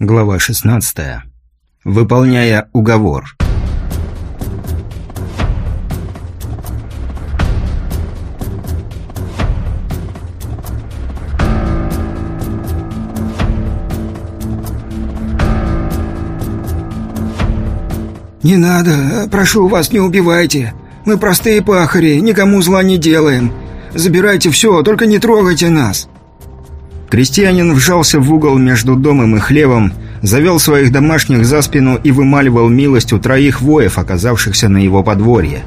Глава 16. Выполняя уговор. «Не надо, прошу вас, не убивайте. Мы простые пахари, никому зла не делаем. Забирайте все, только не трогайте нас». Крестьянин вжался в угол между домом и хлевом, завел своих домашних за спину и вымаливал милость у троих воев, оказавшихся на его подворье.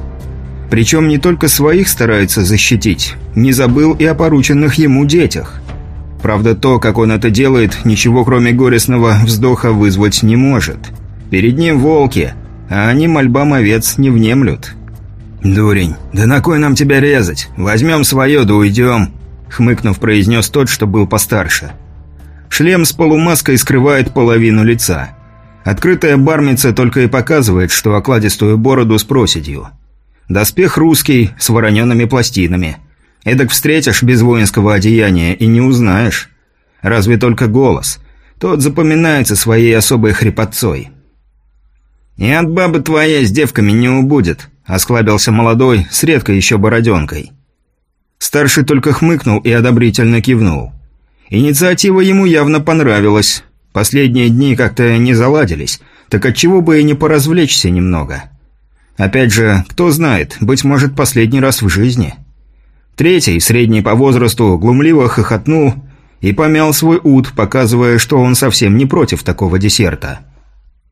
Причем не только своих старается защитить, не забыл и о порученных ему детях. Правда, то, как он это делает, ничего кроме горестного вздоха вызвать не может. Перед ним волки, а они мольбам овец не внемлют. «Дурень, да на кой нам тебя резать? Возьмем свое, да уйдем», хмыкнув, произнес тот, что был постарше. Шлем с полумаской скрывает половину лица. Открытая бармица только и показывает, что окладистую бороду с проседью. Доспех русский, с вороненными пластинами. Эдак встретишь без воинского одеяния и не узнаешь. Разве только голос. Тот запоминается своей особой хрипотцой. «И от бабы твоей с девками не убудет», — осклабился молодой, с редкой еще бороденкой. Старший только хмыкнул и одобрительно кивнул. Инициатива ему явно понравилась. Последние дни как-то не заладились, так отчего бы и не поразвлечься немного. Опять же, кто знает, быть может, последний раз в жизни. Третий, средний по возрасту, глумливо хохотнул и помял свой ут, показывая, что он совсем не против такого десерта.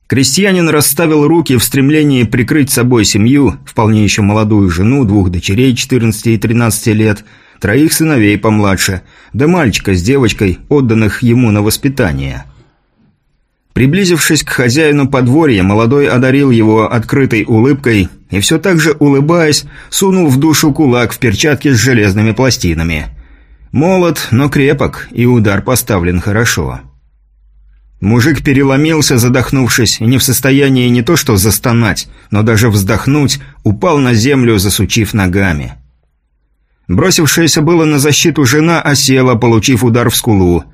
Крестьянин расставил руки в стремлении прикрыть собой семью, вполне еще молодую жену, двух дочерей 14 и 13 лет, троих сыновей помладше, да мальчика с девочкой, отданных ему на воспитание. Приблизившись к хозяину подворья, молодой одарил его открытой улыбкой и все так же, улыбаясь, сунул в душу кулак в перчатке с железными пластинами. Молод, но крепок, и удар поставлен хорошо. Мужик переломился, задохнувшись, и не в состоянии не то что застонать, но даже вздохнуть, упал на землю, засучив ногами. Бросившаяся было на защиту жена осела, получив удар в скулу.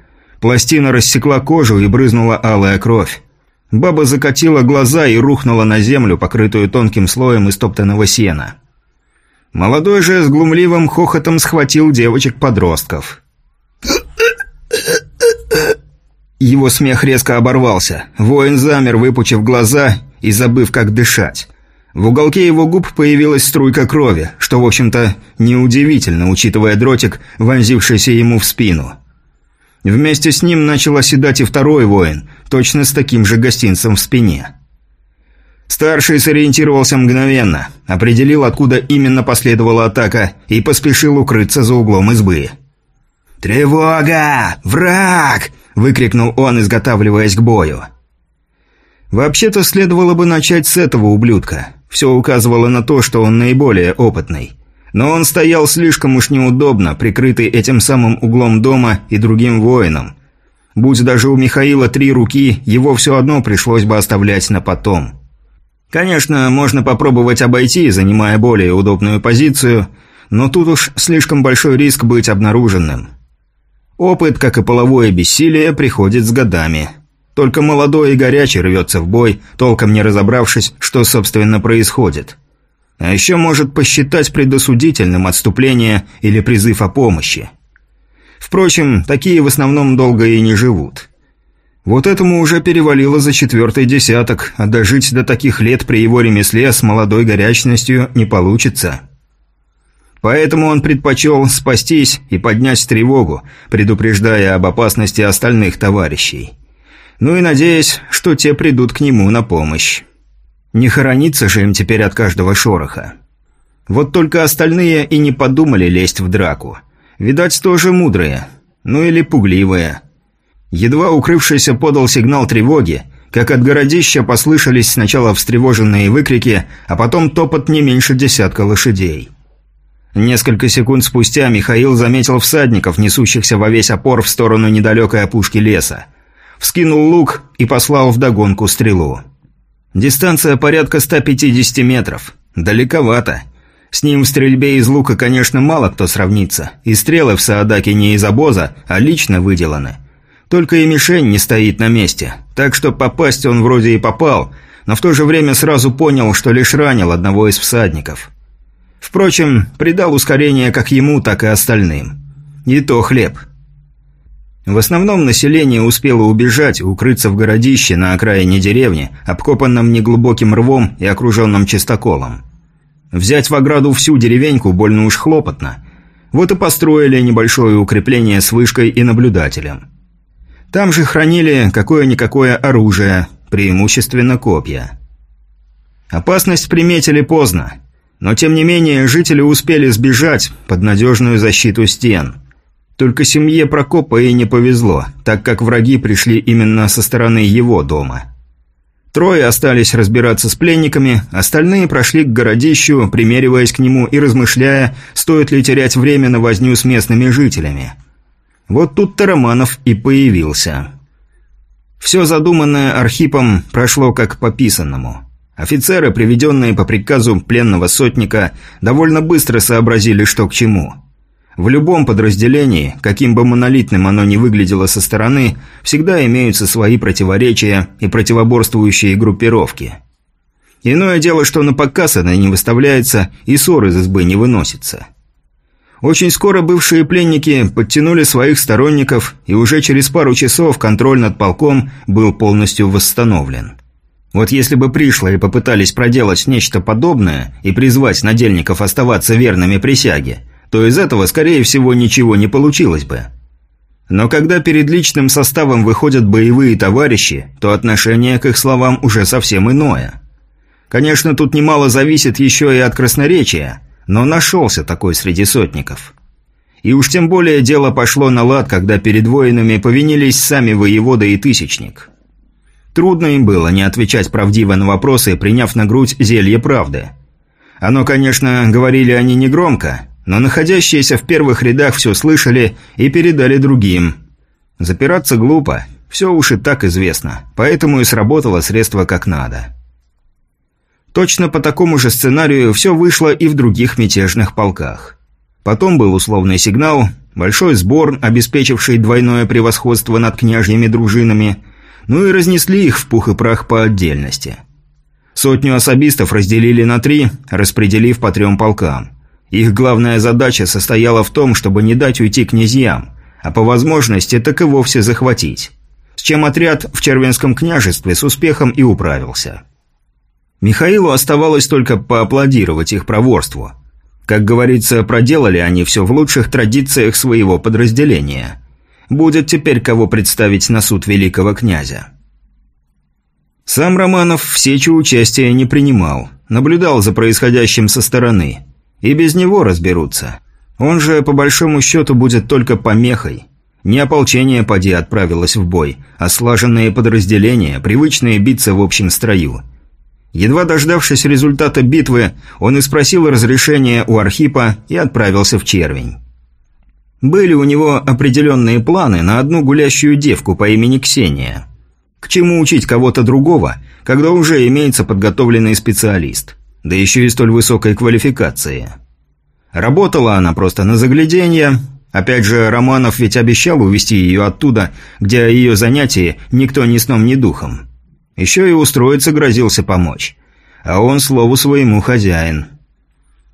Пластина рассекла кожу и брызнула алая кровь. Баба закатила глаза и рухнула на землю, покрытую тонким слоем истоптанного сена. Молодой же с глумливым хохотом схватил девочек-подростков. Его смех резко оборвался. Воин замер, выпучив глаза и забыв, как дышать. В уголке его губ появилась струйка крови, что, в общем-то, неудивительно, учитывая дротик, вонзившийся ему в спину. Вместе с ним начал оседать и второй воин, точно с таким же гостинцем в спине. Старший сориентировался мгновенно, определил, откуда именно последовала атака, и поспешил укрыться за углом избы. «Тревога! Враг!» – выкрикнул он, изготавливаясь к бою. Вообще-то следовало бы начать с этого ублюдка. Все указывало на то, что он наиболее опытный. Но он стоял слишком уж неудобно, прикрытый этим самым углом дома и другим воином. Будь даже у Михаила три руки, его все одно пришлось бы оставлять на потом. Конечно, можно попробовать обойти, занимая более удобную позицию, но тут уж слишком большой риск быть обнаруженным. Опыт, как и половое бессилие, приходит с годами. Только молодой и горячий рвется в бой, толком не разобравшись, что, собственно, происходит. А еще может посчитать предосудительным отступление или призыв о помощи. Впрочем, такие в основном долго и не живут. Вот этому уже перевалило за четвертый десяток, а дожить до таких лет при его ремесле с молодой горячностью не получится. Поэтому он предпочел спастись и поднять тревогу, предупреждая об опасности остальных товарищей. Ну и надеясь, что те придут к нему на помощь. Не хорониться же им теперь от каждого шороха. Вот только остальные и не подумали лезть в драку. Видать, тоже мудрые. Ну или пугливые. Едва укрывшийся подал сигнал тревоги, как от городища послышались сначала встревоженные выкрики, а потом топот не меньше десятка лошадей. Несколько секунд спустя Михаил заметил всадников, несущихся во весь опор в сторону недалекой опушки леса. Вскинул лук и послал вдогонку стрелу. Дистанция порядка 150 метров. Далековато. С ним в стрельбе из лука, конечно, мало кто сравнится. И стрелы в Саадаке не из обоза, а лично выделаны. Только и мишень не стоит на месте, так что попасть он вроде и попал, но в то же время сразу понял, что лишь ранил одного из всадников. Впрочем, придал ускорение как ему, так и остальным. И то хлеб. В основном население успело убежать, укрыться в городище на окраине деревни, обкопанном неглубоким рвом и окруженном чистоколом. Взять в ограду всю деревеньку больно уж хлопотно. Вот и построили небольшое укрепление с вышкой и наблюдателем. Там же хранили какое-никакое оружие, преимущественно копья. Опасность приметили поздно, но тем не менее жители успели сбежать под надежную защиту стен. Только семье Прокопа и не повезло, так как враги пришли именно со стороны его дома. Трое остались разбираться с пленниками, остальные прошли к городищу, примериваясь к нему и размышляя, стоит ли терять время на возню с местными жителями – вот тут-то Романов и появился. Все задуманное Архипом прошло как по писанному. Офицеры, приведенные по приказу пленного сотника, довольно быстро сообразили, что к чему. В любом подразделении, каким бы монолитным оно ни выглядело со стороны, всегда имеются свои противоречия и противоборствующие группировки. Иное дело, что на показ она не выставляется и ссор из избы не выносится. Очень скоро бывшие пленники подтянули своих сторонников, и уже через пару часов контроль над полком был полностью восстановлен. Вот если бы пришлые попытались проделать нечто подобное и призвать надельников оставаться верными присяге, то из этого, скорее всего, ничего не получилось бы. Но когда перед личным составом выходят боевые товарищи, то отношение к их словам уже совсем иное. Конечно, тут немало зависит еще и от красноречия – но нашелся такой среди сотников. И уж тем более дело пошло на лад, когда перед воинами повинились сами воевода и тысячник. Трудно им было не отвечать правдиво на вопросы, приняв на грудь зелье правды. Оно, конечно, говорили они негромко, но находящиеся в первых рядах все слышали и передали другим. Запираться глупо, все уж и так известно, поэтому и сработало средство как надо. Точно по такому же сценарию все вышло и в других мятежных полках. Потом был условный сигнал, большой сбор, обеспечивший двойное превосходство над княжьими дружинами, ну и разнесли их в пух и прах по отдельности. Сотню особистов разделили на три, распределив по трем полкам. Их главная задача состояла в том, чтобы не дать уйти князьям, а по возможности так и вовсе захватить. С чем отряд в Червенском княжестве с успехом и управился. Михаилу оставалось только поаплодировать их проворству. Как говорится, проделали они все в лучших традициях своего подразделения. Будет теперь кого представить на суд великого князя. Сам Романов в сече участия не принимал, наблюдал за происходящим со стороны. И без него разберутся. Он же, по большому счету, будет только помехой. Не ополчение поди отправилось в бой, а слаженные подразделения, привычные биться в общем строю – Едва дождавшись результата битвы, он и спросил разрешения у Архипа и отправился в Червень. Были у него определенные планы на одну гулящую девку по имени Ксения. К чему учить кого-то другого, когда уже имеется подготовленный специалист, да еще и столь высокой квалификации. Работала она просто на загляденье, опять же, Романов ведь обещал увести ее оттуда, где о ее занятии никто ни сном, ни духом. Еще и устроиться грозился помочь. А он слову своему хозяин.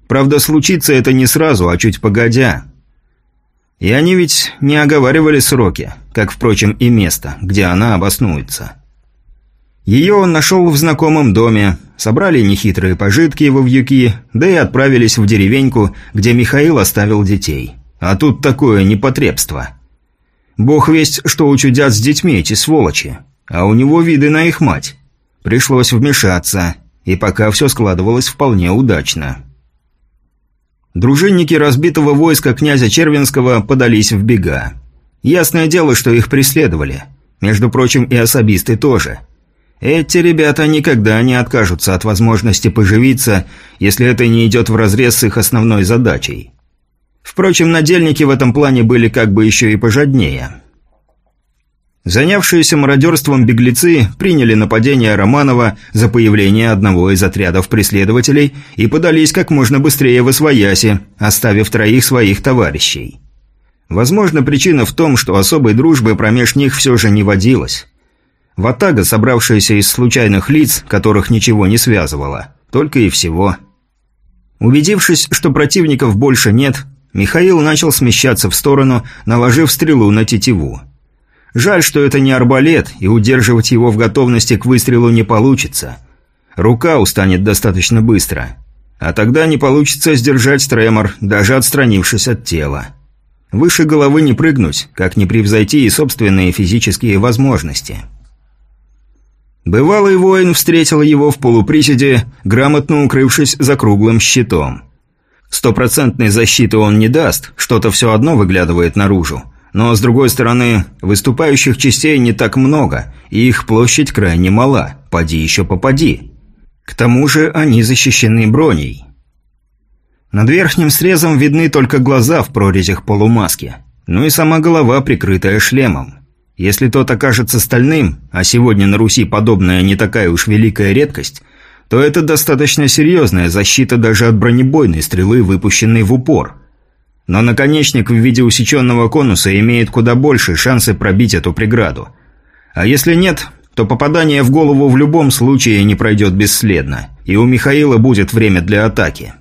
Правда, случится это не сразу, а чуть погодя. И они ведь не оговаривали сроки, как, впрочем, и место, где она обоснуется. Ее он нашел в знакомом доме, собрали нехитрые пожитки во вьюки, да и отправились в деревеньку, где Михаил оставил детей. А тут такое непотребство. Бог весть, что учудят с детьми эти сволочи. А у него виды на их мать. Пришлось вмешаться, и пока все складывалось вполне удачно. Дружинники разбитого войска князя Червинского подались в бега. Ясное дело, что их преследовали. Между прочим, и особисты тоже. Эти ребята никогда не откажутся от возможности поживиться, если это не идет вразрез с их основной задачей. Впрочем, надельники в этом плане были как бы еще и пожаднее – Занявшиеся мародерством беглецы приняли нападение Романова за появление одного из отрядов преследователей и подались как можно быстрее в Освояси, оставив троих своих товарищей. Возможно, причина в том, что особой дружбы промеж них все же не водилось. Ватага, собравшаяся из случайных лиц, которых ничего не связывало. Только и всего. Убедившись, что противников больше нет, Михаил начал смещаться в сторону, наложив стрелу на тетиву. Жаль, что это не арбалет, и удерживать его в готовности к выстрелу не получится. Рука устанет достаточно быстро. А тогда не получится сдержать тремор, даже отстранившись от тела. Выше головы не прыгнуть, как не превзойти и собственные физические возможности. Бывалый воин встретил его в полуприседе, грамотно укрывшись за круглым щитом. Стопроцентной защиты он не даст, что-то все одно выглядывает наружу. Но, с другой стороны, выступающих частей не так много, и их площадь крайне мала, поди еще попади. К тому же они защищены броней. Над верхним срезом видны только глаза в прорезях полумаски, ну и сама голова, прикрытая шлемом. Если тот окажется стальным, а сегодня на Руси подобная не такая уж великая редкость, то это достаточно серьезная защита даже от бронебойной стрелы, выпущенной в упор. Но наконечник в виде усеченного конуса имеет куда больше шансы пробить эту преграду. А если нет, то попадание в голову в любом случае не пройдет бесследно, и у Михаила будет время для атаки.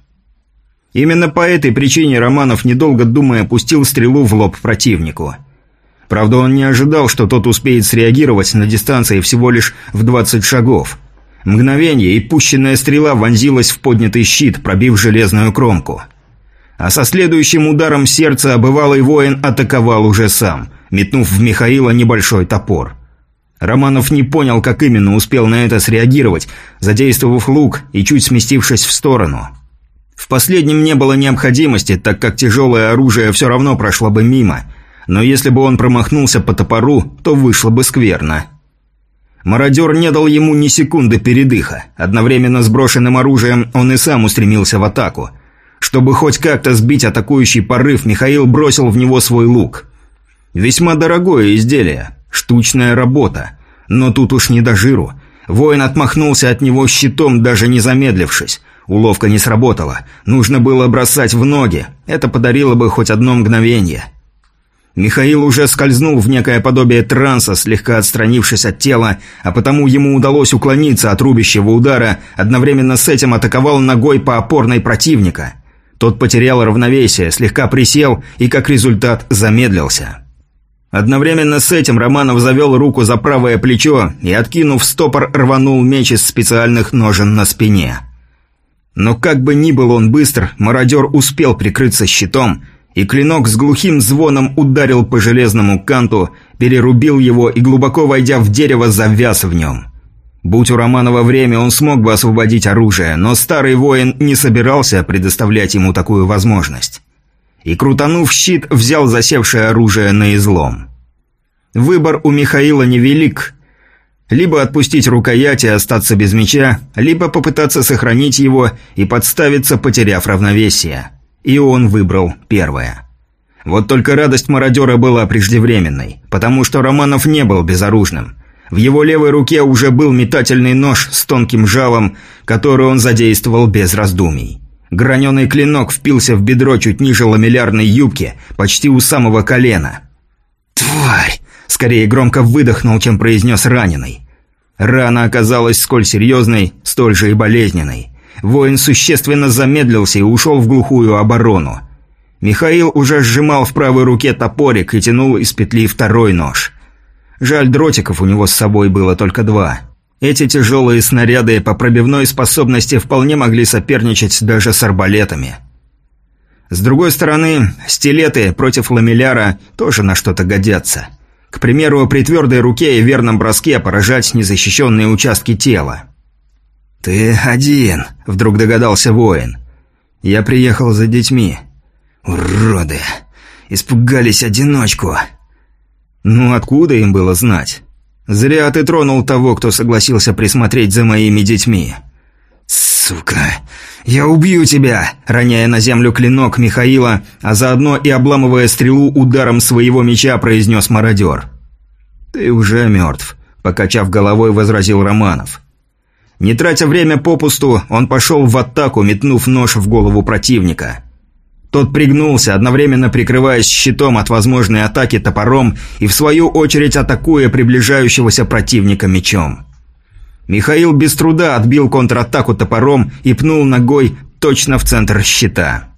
Именно по этой причине Романов, недолго думая, пустил стрелу в лоб противнику. Правда, он не ожидал, что тот успеет среагировать на дистанции всего лишь в 20 шагов. Мгновение, и пущенная стрела вонзилась в поднятый щит, пробив железную кромку. А со следующим ударом сердца обывалый воин атаковал уже сам, метнув в Михаила небольшой топор. Романов не понял, как именно успел на это среагировать, задействовав лук и чуть сместившись в сторону. В последнем не было необходимости, так как тяжелое оружие все равно прошло бы мимо. Но если бы он промахнулся по топору, то вышло бы скверно. Мародер не дал ему ни секунды передыха. Одновременно с брошенным оружием он и сам устремился в атаку. Чтобы хоть как-то сбить атакующий порыв, Михаил бросил в него свой лук. Весьма дорогое изделие, штучная работа. Но тут уж не до жиру. Воин отмахнулся от него щитом, даже не замедлившись. Уловка не сработала. Нужно было бросать в ноги. Это подарило бы хоть одно мгновение. Михаил уже скользнул в некое подобие транса, слегка отстранившись от тела, а потому ему удалось уклониться от рубящего удара, одновременно с этим атаковал ногой по опорной противника. Тот потерял равновесие, слегка присел и, как результат, замедлился. Одновременно с этим Романов завел руку за правое плечо и, откинув стопор, рванул меч из специальных ножен на спине. Но как бы ни был он быстр, мародер успел прикрыться щитом, и клинок с глухим звоном ударил по железному канту, перерубил его и, глубоко войдя в дерево, завяз в нем. Будь у Романова время, он смог бы освободить оружие, но старый воин не собирался предоставлять ему такую возможность. И, крутанув щит, взял засевшее оружие на излом. Выбор у Михаила невелик, либо отпустить рукоять и остаться без меча, либо попытаться сохранить его и подставиться, потеряв равновесие. И он выбрал первое. Вот только радость мародера была преждевременной, потому что Романов не был безоружным. В его левой руке уже был метательный нож с тонким жалом, который он задействовал без раздумий. Граненый клинок впился в бедро чуть ниже ламеллярной юбки, почти у самого колена. «Тварь!» Скорее громко выдохнул, чем произнес раненый. Рана оказалась сколь серьезной, столь же и болезненной. Воин существенно замедлился и ушел в глухую оборону. Михаил уже сжимал в правой руке топорик и тянул из петли второй нож. Жаль, дротиков у него с собой было только два. Эти тяжелые снаряды по пробивной способности вполне могли соперничать даже с арбалетами. С другой стороны, стилеты против ламеляра тоже на что-то годятся. К примеру, при твердой руке и верном броске поражать незащищенные участки тела. «Ты один», — вдруг догадался воин. «Я приехал за детьми». «Уроды! Испугались одиночку!» «Ну, откуда им было знать? Зря ты тронул того, кто согласился присмотреть за моими детьми». «Сука! Я убью тебя!» Роняя на землю клинок Михаила, а заодно и обламывая стрелу ударом своего меча, произнес мародер. «Ты уже мертв», — покачав головой, возразил Романов. Не тратя время попусту, он пошел в атаку, метнув нож в голову противника. Тот пригнулся, одновременно прикрываясь щитом от возможной атаки топором и в свою очередь атакуя приближающегося противника мечом. Михаил без труда отбил контратаку топором и пнул ногой точно в центр щита.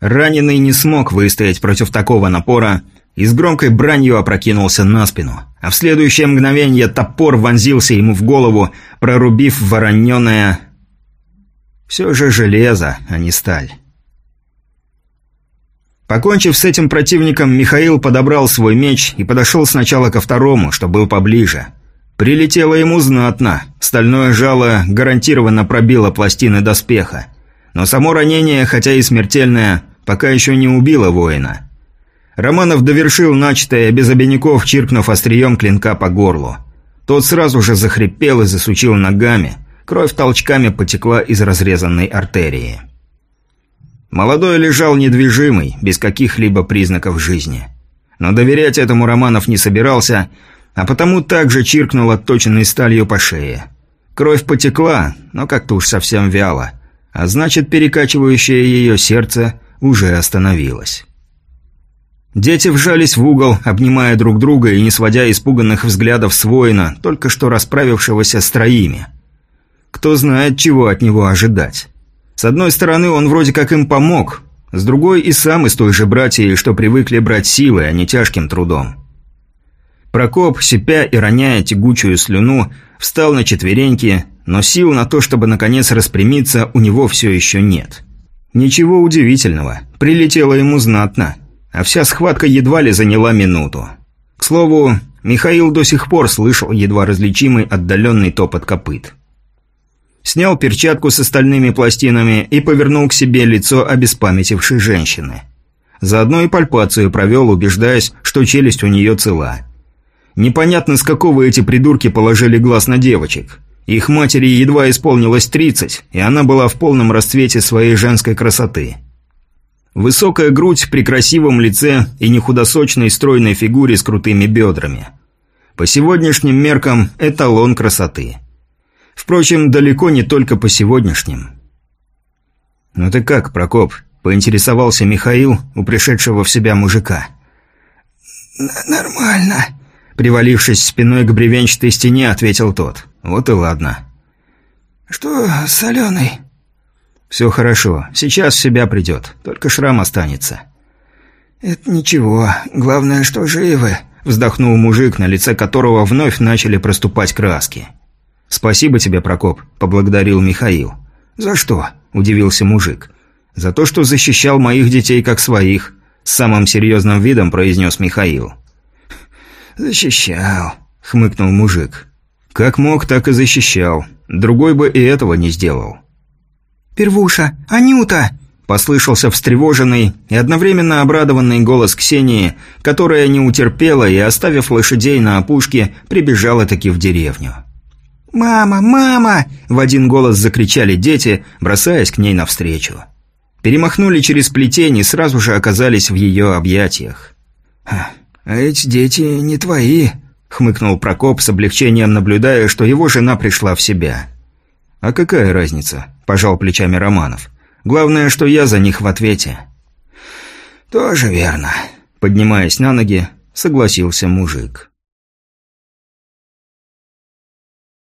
Раненый не смог выстоять против такого напора и с громкой бранью опрокинулся на спину, а в следующее мгновение топор вонзился ему в голову, прорубив вороненое... Все же железо, а не сталь. Покончив с этим противником, Михаил подобрал свой меч и подошел сначала ко второму, что был поближе. Прилетело ему знатно, стальное жало гарантированно пробило пластины доспеха. Но само ранение, хотя и смертельное, пока еще не убило воина. Романов довершил начатое, без обиняков чиркнув острием клинка по горлу. Тот сразу же захрипел и засучил ногами. Кровь толчками потекла из разрезанной артерии. Молодой лежал недвижимый, без каких-либо признаков жизни. Но доверять этому Романов не собирался, а потому также чиркнул отточенной сталью по шее. Кровь потекла, но как-то уж совсем вяло, а значит, перекачивающее ее сердце уже остановилось. Дети вжались в угол, обнимая друг друга и не сводя испуганных взглядов с воина, только что расправившегося с троими. Кто знает, чего от него ожидать. С одной стороны, он вроде как им помог, с другой и сам из той же братьи, что привыкли брать силой, а не тяжким трудом. Прокоп, сипя и роняя тягучую слюну, встал на четвереньки, но сил на то, чтобы наконец распрямиться, у него все еще нет. Ничего удивительного, прилетело ему знатно, а вся схватка едва ли заняла минуту. К слову, Михаил до сих пор слышал едва различимый отдаленный топот копыт. Снял перчатку с остальными пластинами и повернул к себе лицо обеспамятившей женщины. Заодно и пальпацию провел, убеждаясь, что челюсть у нее цела. Непонятно, с какого эти придурки положили глаз на девочек. Их матери едва исполнилось 30, и она была в полном расцвете своей женской красоты. Высокая грудь при красивом лице и нехудосочной стройной фигуре с крутыми бедрами. По сегодняшним меркам эталон красоты. Впрочем, далеко не только по сегодняшним. «Ну ты как, Прокоп?» – поинтересовался Михаил у пришедшего в себя мужика. «Нормально», – привалившись спиной к бревенчатой стене, ответил тот. «Вот и ладно». «Что с соленой?» «Все хорошо. Сейчас в себя придет. Только шрам останется». «Это ничего. Главное, что живы», – вздохнул мужик, на лице которого вновь начали проступать краски. «Спасибо тебе, Прокоп», – поблагодарил Михаил. «За что?» – удивился мужик. «За то, что защищал моих детей как своих», – с самым серьезным видом произнес Михаил. «Защищал», – хмыкнул мужик. «Как мог, так и защищал. Другой бы и этого не сделал». «Первуша! Анюта!» Послышался встревоженный и одновременно обрадованный голос Ксении, которая не утерпела и, оставив лошадей на опушке, прибежала таки в деревню. «Мама! Мама!» – в один голос закричали дети, бросаясь к ней навстречу. Перемахнули через плетень и сразу же оказались в ее объятиях. «А эти дети не твои», – хмыкнул Прокоп с облегчением, наблюдая, что его жена пришла в себя. «А какая разница?» – пожал плечами Романов. «Главное, что я за них в ответе». «Тоже верно», – поднимаясь на ноги, согласился мужик.